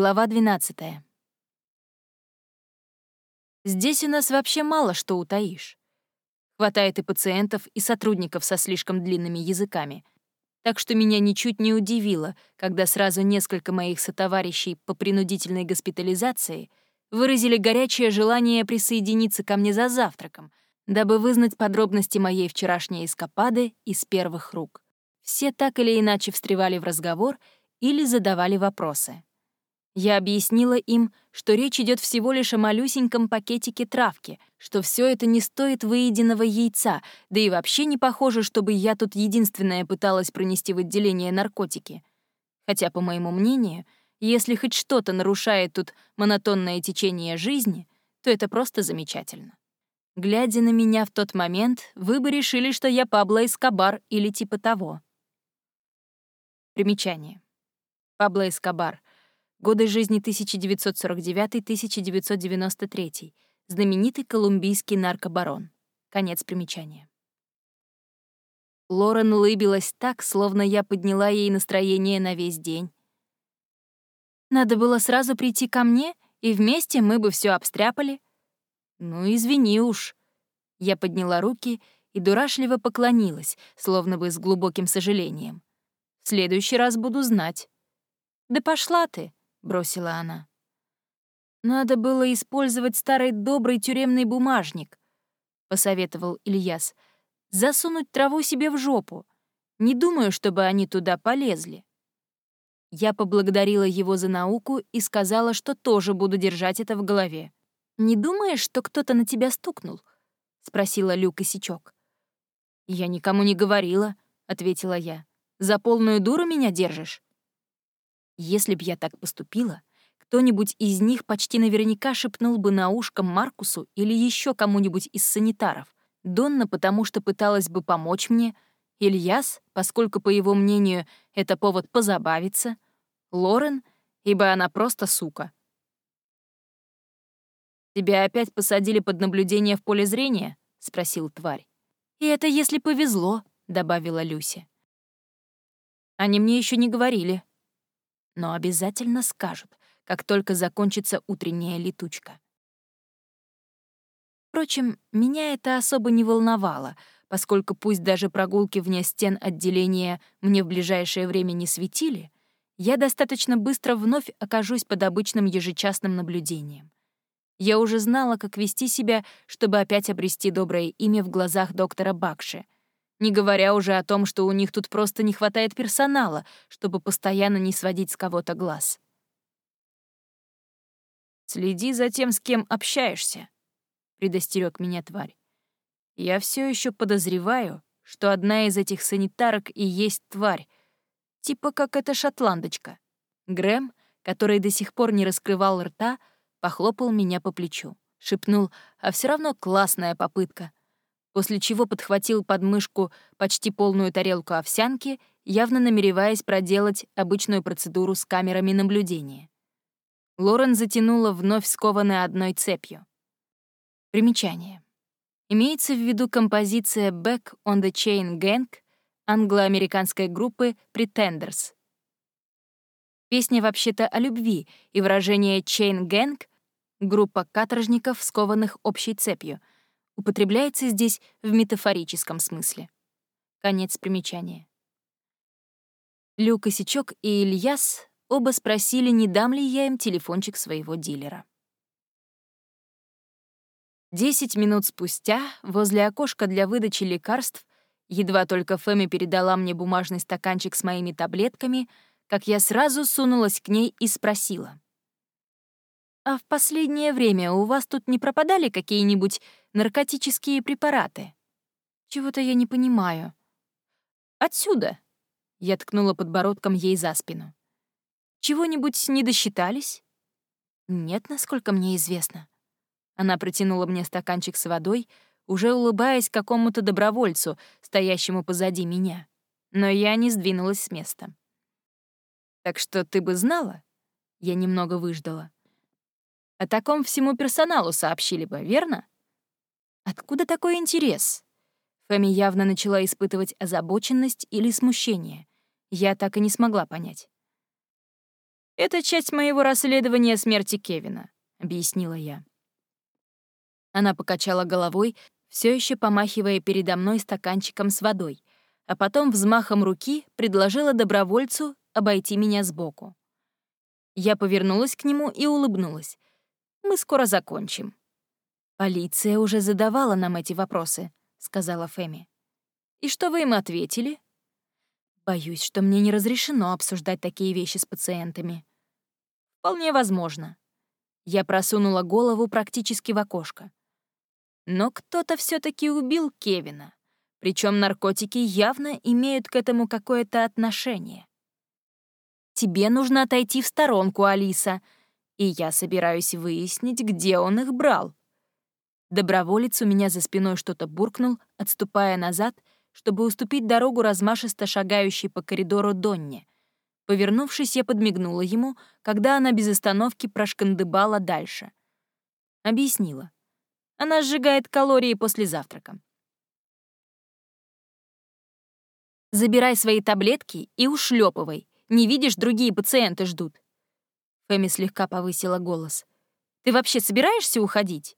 Глава 12. Здесь у нас вообще мало что утаишь. Хватает и пациентов, и сотрудников со слишком длинными языками. Так что меня ничуть не удивило, когда сразу несколько моих сотоварищей по принудительной госпитализации выразили горячее желание присоединиться ко мне за завтраком, дабы вызнать подробности моей вчерашней эскапады из первых рук. Все так или иначе встревали в разговор или задавали вопросы. Я объяснила им, что речь идет всего лишь о малюсеньком пакетике травки, что все это не стоит выеденного яйца, да и вообще не похоже, чтобы я тут единственная пыталась пронести в отделение наркотики. Хотя, по моему мнению, если хоть что-то нарушает тут монотонное течение жизни, то это просто замечательно. Глядя на меня в тот момент, вы бы решили, что я Пабло Эскобар или типа того. Примечание. Пабло Эскобар — Годы жизни 1949-1993. Знаменитый колумбийский наркобарон. Конец примечания. Лорен улыбилась так, словно я подняла ей настроение на весь день. Надо было сразу прийти ко мне, и вместе мы бы все обстряпали. Ну, извини уж. Я подняла руки и дурашливо поклонилась, словно бы с глубоким сожалением. В следующий раз буду знать. Да пошла ты. — бросила она. «Надо было использовать старый добрый тюремный бумажник», — посоветовал Ильяс. «Засунуть траву себе в жопу. Не думаю, чтобы они туда полезли». Я поблагодарила его за науку и сказала, что тоже буду держать это в голове. «Не думаешь, что кто-то на тебя стукнул?» — спросила Люк Сичок. «Я никому не говорила», — ответила я. «За полную дуру меня держишь?» Если б я так поступила, кто-нибудь из них почти наверняка шепнул бы на ушко Маркусу или еще кому-нибудь из санитаров. Донна, потому что пыталась бы помочь мне, Ильяс, поскольку, по его мнению, это повод позабавиться, Лорен, ибо она просто сука. «Тебя опять посадили под наблюдение в поле зрения?» — спросил тварь. «И это если повезло», — добавила Люся. «Они мне еще не говорили», но обязательно скажут, как только закончится утренняя летучка. Впрочем, меня это особо не волновало, поскольку пусть даже прогулки вне стен отделения мне в ближайшее время не светили, я достаточно быстро вновь окажусь под обычным ежечасным наблюдением. Я уже знала, как вести себя, чтобы опять обрести доброе имя в глазах доктора Бакши — не говоря уже о том, что у них тут просто не хватает персонала, чтобы постоянно не сводить с кого-то глаз. «Следи за тем, с кем общаешься», — предостерег меня тварь. «Я все еще подозреваю, что одна из этих санитарок и есть тварь, типа как эта шотландочка». Грэм, который до сих пор не раскрывал рта, похлопал меня по плечу, шепнул, а все равно классная попытка — после чего подхватил под мышку почти полную тарелку овсянки, явно намереваясь проделать обычную процедуру с камерами наблюдения. Лорен затянула вновь скованной одной цепью. Примечание. Имеется в виду композиция «Back on the Chain Gang» англо-американской группы Pretenders. Песня вообще-то о любви, и выражение «Chain Gang» — группа каторжников, скованных общей цепью — употребляется здесь в метафорическом смысле. Конец примечания. Люк Косячок и Ильяс оба спросили, не дам ли я им телефончик своего дилера. Десять минут спустя, возле окошка для выдачи лекарств, едва только Фэми передала мне бумажный стаканчик с моими таблетками, как я сразу сунулась к ней и спросила. «А в последнее время у вас тут не пропадали какие-нибудь наркотические препараты?» «Чего-то я не понимаю». «Отсюда!» — я ткнула подбородком ей за спину. «Чего-нибудь не досчитались?» «Нет, насколько мне известно». Она протянула мне стаканчик с водой, уже улыбаясь какому-то добровольцу, стоящему позади меня. Но я не сдвинулась с места. «Так что ты бы знала?» Я немного выждала. О таком всему персоналу сообщили бы, верно? Откуда такой интерес? Фэми явно начала испытывать озабоченность или смущение. Я так и не смогла понять. «Это часть моего расследования смерти Кевина», — объяснила я. Она покачала головой, все еще помахивая передо мной стаканчиком с водой, а потом взмахом руки предложила добровольцу обойти меня сбоку. Я повернулась к нему и улыбнулась. «Мы скоро закончим». «Полиция уже задавала нам эти вопросы», — сказала Фэми. «И что вы им ответили?» «Боюсь, что мне не разрешено обсуждать такие вещи с пациентами». «Вполне возможно». Я просунула голову практически в окошко. Но кто-то все таки убил Кевина. Причем наркотики явно имеют к этому какое-то отношение. Тебе нужно отойти в сторонку, Алиса, и я собираюсь выяснить, где он их брал. Доброволец у меня за спиной что-то буркнул, отступая назад, чтобы уступить дорогу размашисто шагающей по коридору Донне. Повернувшись, я подмигнула ему, когда она без остановки прошкандыбала дальше. Объяснила. Она сжигает калории после завтрака. Забирай свои таблетки и ушлепывай. Не видишь, другие пациенты ждут. Фэми слегка повысила голос. Ты вообще собираешься уходить?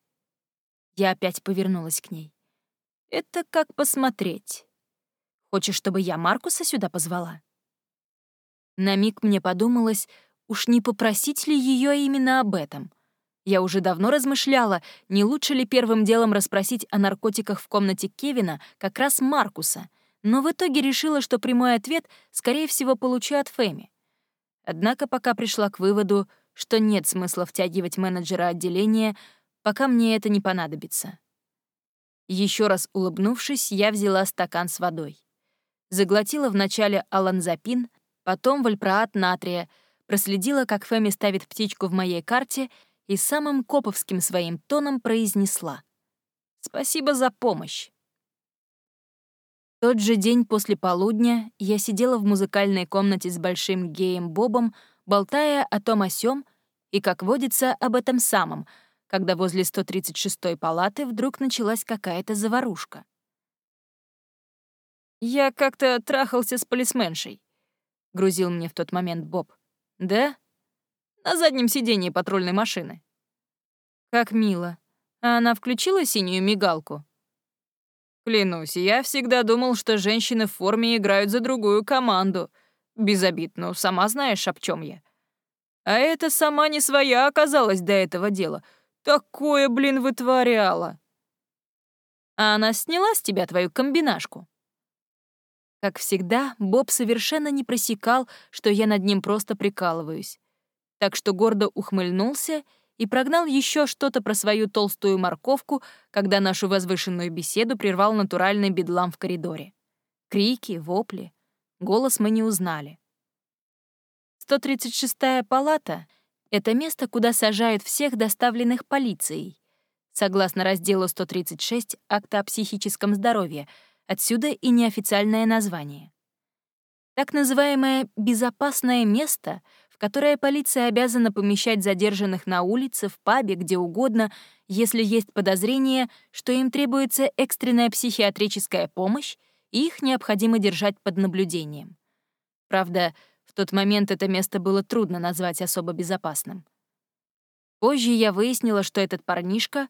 Я опять повернулась к ней. «Это как посмотреть. Хочешь, чтобы я Маркуса сюда позвала?» На миг мне подумалось, уж не попросить ли ее именно об этом. Я уже давно размышляла, не лучше ли первым делом расспросить о наркотиках в комнате Кевина как раз Маркуса, но в итоге решила, что прямой ответ, скорее всего, получу от Фэми. Однако пока пришла к выводу, что нет смысла втягивать менеджера отделения, пока мне это не понадобится. Еще раз улыбнувшись, я взяла стакан с водой. Заглотила вначале аланзапин, потом вальпроат натрия, проследила, как Фэми ставит птичку в моей карте и самым коповским своим тоном произнесла «Спасибо за помощь». Тот же день после полудня я сидела в музыкальной комнате с большим геем Бобом, болтая о том о сём и, как водится, об этом самом — когда возле 136-й палаты вдруг началась какая-то заварушка. «Я как-то трахался с полисменшей», — грузил мне в тот момент Боб. «Да? На заднем сиденье патрульной машины». «Как мило. А она включила синюю мигалку?» «Клянусь, я всегда думал, что женщины в форме играют за другую команду. Без обид, но сама знаешь, об чем я. А это сама не своя оказалась до этого дела — Такое, блин, вытворяла. А она сняла с тебя твою комбинашку? Как всегда, Боб совершенно не просекал, что я над ним просто прикалываюсь. Так что гордо ухмыльнулся и прогнал еще что-то про свою толстую морковку, когда нашу возвышенную беседу прервал натуральный бедлам в коридоре. Крики, вопли. Голос мы не узнали. 136-я палата — это место, куда сажают всех доставленных полицией. Согласно разделу 136 Акта о психическом здоровье, отсюда и неофициальное название. Так называемое «безопасное место», которое полиция обязана помещать задержанных на улице, в пабе, где угодно, если есть подозрение, что им требуется экстренная психиатрическая помощь, и их необходимо держать под наблюдением. Правда, в тот момент это место было трудно назвать особо безопасным. Позже я выяснила, что этот парнишка,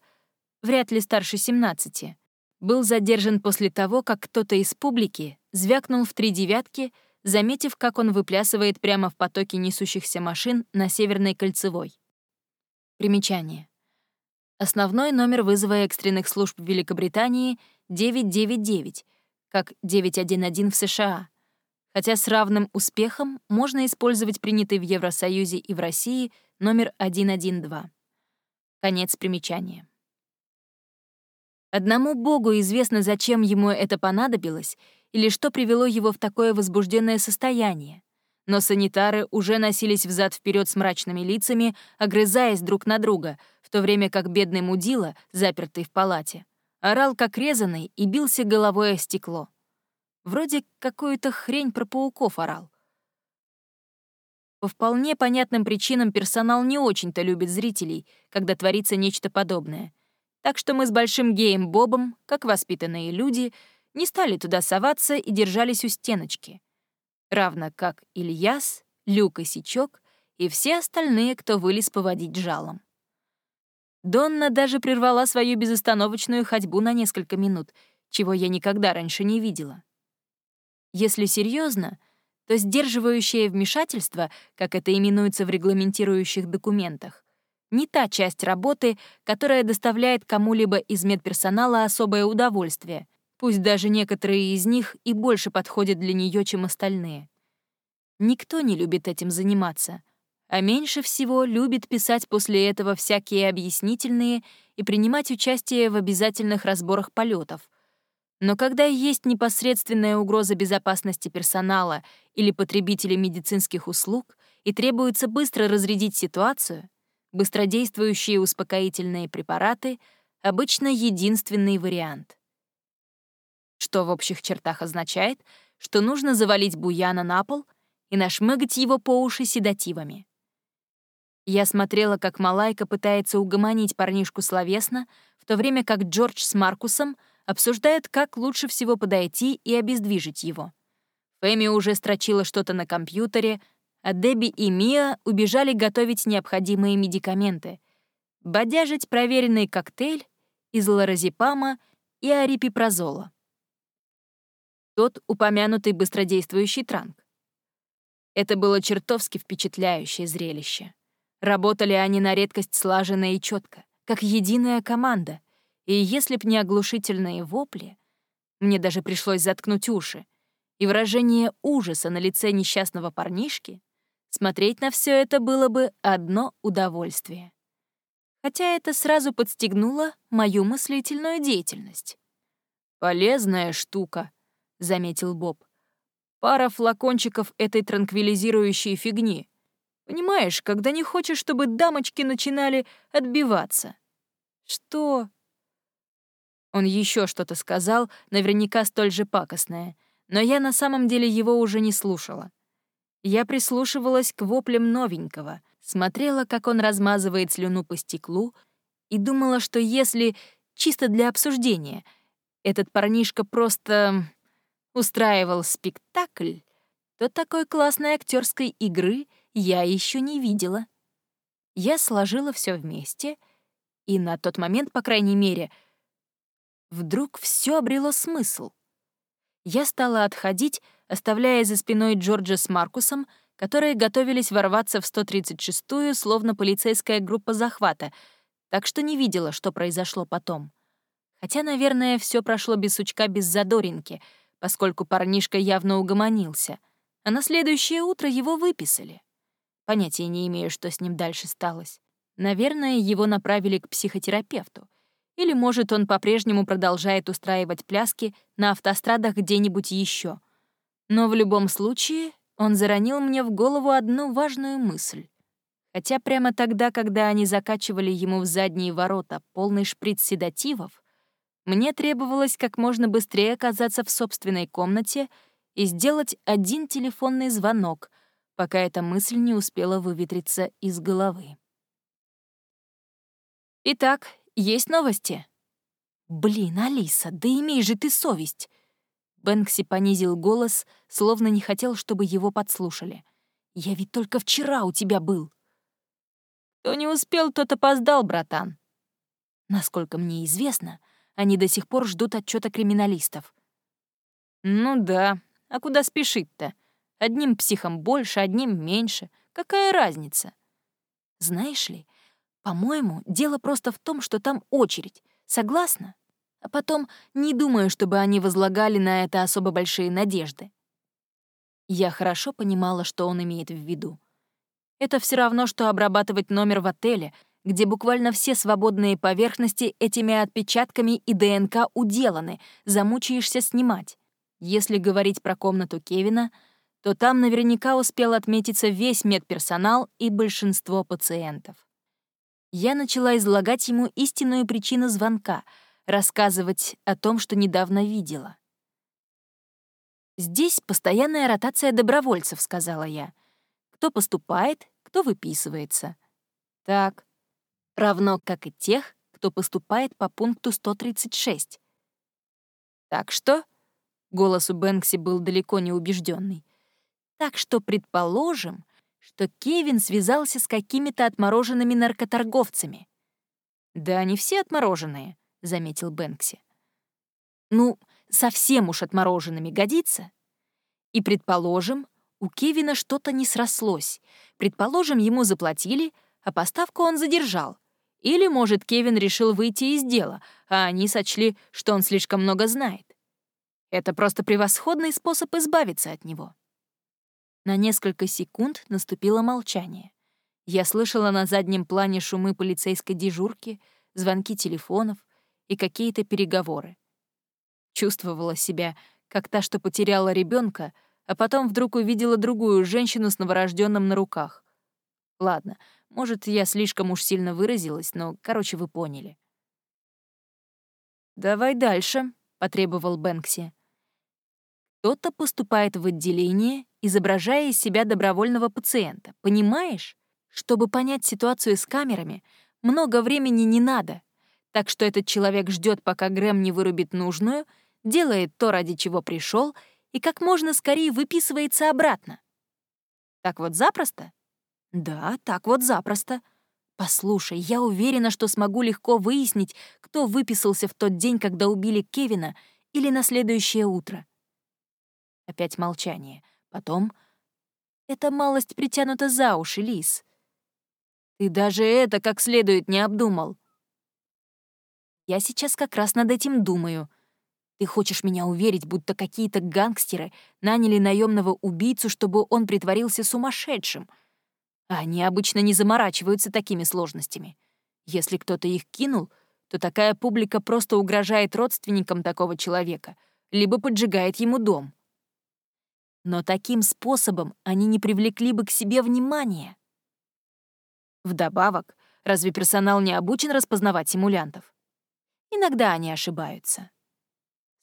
вряд ли старше 17, был задержан после того, как кто-то из публики звякнул в три девятки, заметив, как он выплясывает прямо в потоке несущихся машин на Северной кольцевой. Примечание. Основной номер вызова экстренных служб Великобритании — 999, как 911 в США — хотя с равным успехом можно использовать принятый в Евросоюзе и в России номер 112. Конец примечания. Одному Богу известно, зачем ему это понадобилось или что привело его в такое возбужденное состояние. Но санитары уже носились взад вперед с мрачными лицами, огрызаясь друг на друга, в то время как бедный мудила, запертый в палате, орал как резанный и бился головой о стекло. Вроде какую-то хрень про пауков орал. По вполне понятным причинам персонал не очень-то любит зрителей, когда творится нечто подобное. Так что мы с большим геем Бобом, как воспитанные люди, не стали туда соваться и держались у стеночки. Равно как Ильяс, Люк и Сичок и все остальные, кто вылез поводить жалом. Донна даже прервала свою безостановочную ходьбу на несколько минут, чего я никогда раньше не видела. Если серьезно, то сдерживающее вмешательство, как это именуется в регламентирующих документах, не та часть работы, которая доставляет кому-либо из медперсонала особое удовольствие, пусть даже некоторые из них и больше подходят для нее, чем остальные. Никто не любит этим заниматься, а меньше всего любит писать после этого всякие объяснительные и принимать участие в обязательных разборах полетов, но когда есть непосредственная угроза безопасности персонала или потребителей медицинских услуг и требуется быстро разрядить ситуацию, быстродействующие успокоительные препараты — обычно единственный вариант. Что в общих чертах означает, что нужно завалить Буяна на пол и нашмыгать его по уши седативами. Я смотрела, как Малайка пытается угомонить парнишку словесно, в то время как Джордж с Маркусом — обсуждает, как лучше всего подойти и обездвижить его. Фэми уже строчила что-то на компьютере, а Дебби и Мия убежали готовить необходимые медикаменты, бодяжить проверенный коктейль из лоразепама и арипипрозола. Тот упомянутый быстродействующий транк. Это было чертовски впечатляющее зрелище. Работали они на редкость слаженно и четко, как единая команда — и если б не оглушительные вопли, мне даже пришлось заткнуть уши, и выражение ужаса на лице несчастного парнишки, смотреть на все это было бы одно удовольствие. Хотя это сразу подстегнуло мою мыслительную деятельность. «Полезная штука», — заметил Боб. «Пара флакончиков этой транквилизирующей фигни. Понимаешь, когда не хочешь, чтобы дамочки начинали отбиваться». «Что?» Он еще что-то сказал, наверняка столь же пакостное, но я на самом деле его уже не слушала. Я прислушивалась к воплям новенького, смотрела, как он размазывает слюну по стеклу, и думала, что если, чисто для обсуждения, этот парнишка просто устраивал спектакль, то такой классной актерской игры я еще не видела. Я сложила все вместе, и на тот момент, по крайней мере, — Вдруг все обрело смысл. Я стала отходить, оставляя за спиной Джорджа с Маркусом, которые готовились ворваться в 136-ю, словно полицейская группа захвата, так что не видела, что произошло потом. Хотя, наверное, все прошло без сучка, без задоринки, поскольку парнишка явно угомонился, а на следующее утро его выписали. Понятия не имею, что с ним дальше сталось. Наверное, его направили к психотерапевту — или, может, он по-прежнему продолжает устраивать пляски на автострадах где-нибудь еще. Но в любом случае он заронил мне в голову одну важную мысль. Хотя прямо тогда, когда они закачивали ему в задние ворота полный шприц седативов, мне требовалось как можно быстрее оказаться в собственной комнате и сделать один телефонный звонок, пока эта мысль не успела выветриться из головы. Итак, есть новости?» «Блин, Алиса, да имей же ты совесть!» Бэнкси понизил голос, словно не хотел, чтобы его подслушали. «Я ведь только вчера у тебя был». «Кто не успел, тот опоздал, братан». Насколько мне известно, они до сих пор ждут отчета криминалистов. «Ну да, а куда спешить-то? Одним психом больше, одним меньше. Какая разница?» «Знаешь ли, по-моему, дело просто в том, что там очередь. Согласна? А потом, не думаю, чтобы они возлагали на это особо большие надежды. Я хорошо понимала, что он имеет в виду. Это все равно, что обрабатывать номер в отеле, где буквально все свободные поверхности этими отпечатками и ДНК уделаны, замучаешься снимать. Если говорить про комнату Кевина, то там наверняка успел отметиться весь медперсонал и большинство пациентов я начала излагать ему истинную причину звонка, рассказывать о том, что недавно видела. «Здесь постоянная ротация добровольцев», — сказала я. «Кто поступает, кто выписывается». Так, равно как и тех, кто поступает по пункту 136. Так что, голос у Бэнкси был далеко не убежденный, так что, предположим, что Кевин связался с какими-то отмороженными наркоторговцами. «Да они все отмороженные», — заметил Бэнкси. «Ну, совсем уж отмороженными годится. И, предположим, у Кевина что-то не срослось. Предположим, ему заплатили, а поставку он задержал. Или, может, Кевин решил выйти из дела, а они сочли, что он слишком много знает. Это просто превосходный способ избавиться от него. На несколько секунд наступило молчание. Я слышала на заднем плане шумы полицейской дежурки, звонки телефонов и какие-то переговоры. Чувствовала себя, как та, что потеряла ребенка, а потом вдруг увидела другую женщину с новорожденным на руках. Ладно, может, я слишком уж сильно выразилась, но, короче, вы поняли. «Давай дальше», — потребовал Бэнкси. Кто-то поступает в отделение, изображая из себя добровольного пациента, понимаешь? Чтобы понять ситуацию с камерами, много времени не надо, так что этот человек ждет, пока Грэм не вырубит нужную, делает то, ради чего пришел, и как можно скорее выписывается обратно. Так вот запросто? Да, так вот запросто. Послушай, я уверена, что смогу легко выяснить, кто выписался в тот день, когда убили Кевина, или на следующее утро. Опять молчание. Потом... Это малость притянута за уши, Лис. Ты даже это как следует не обдумал. Я сейчас как раз над этим думаю — ты хочешь меня уверить, будто какие-то гангстеры наняли наемного убийцу, чтобы он притворился сумасшедшим. Они обычно не заморачиваются такими сложностями. Если кто-то их кинул, то такая публика просто угрожает родственникам такого человека, либо поджигает ему дом. Но таким способом они не привлекли бы к себе внимания. Вдобавок, разве персонал не обучен распознавать симулянтов? Иногда они ошибаются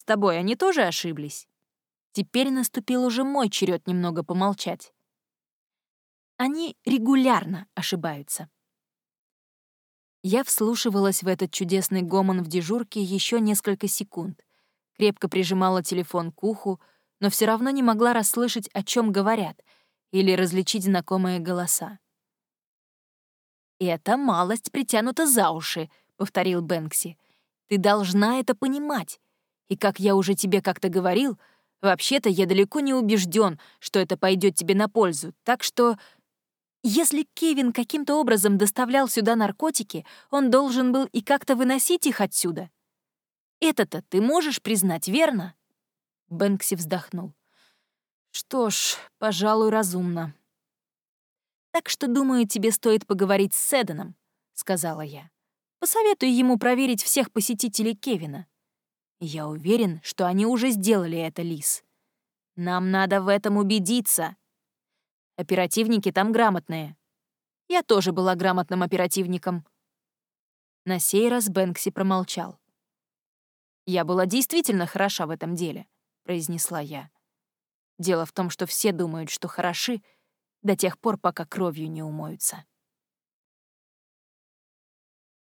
тобой они тоже ошиблись. Теперь наступил уже мой черед немного помолчать. Они регулярно ошибаются. Я вслушивалась в этот чудесный гомон в дежурке еще несколько секунд, крепко прижимала телефон к уху, но все равно не могла расслышать, о чем говорят, или различить знакомые голоса. «Это малость притянута за уши», — повторил Бэнкси. «Ты должна это понимать. И как я уже тебе как-то говорил, вообще-то я далеко не убежден, что это пойдет тебе на пользу, так что... Если Кевин каким-то образом доставлял сюда наркотики, он должен был и как-то выносить их отсюда. Это-то ты можешь признать, верно?» Бэнкси вздохнул. «Что ж, пожалуй, разумно». «Так что, думаю, тебе стоит поговорить с Седаном», — сказала я. «Посоветуй ему проверить всех посетителей Кевина. Я уверен, что они уже сделали это, Лис. Нам надо в этом убедиться. Оперативники там грамотные. Я тоже была грамотным оперативником. На сей раз Бэнкси промолчал. «Я была действительно хороша в этом деле», — произнесла я. «Дело в том, что все думают, что хороши до тех пор, пока кровью не умоются».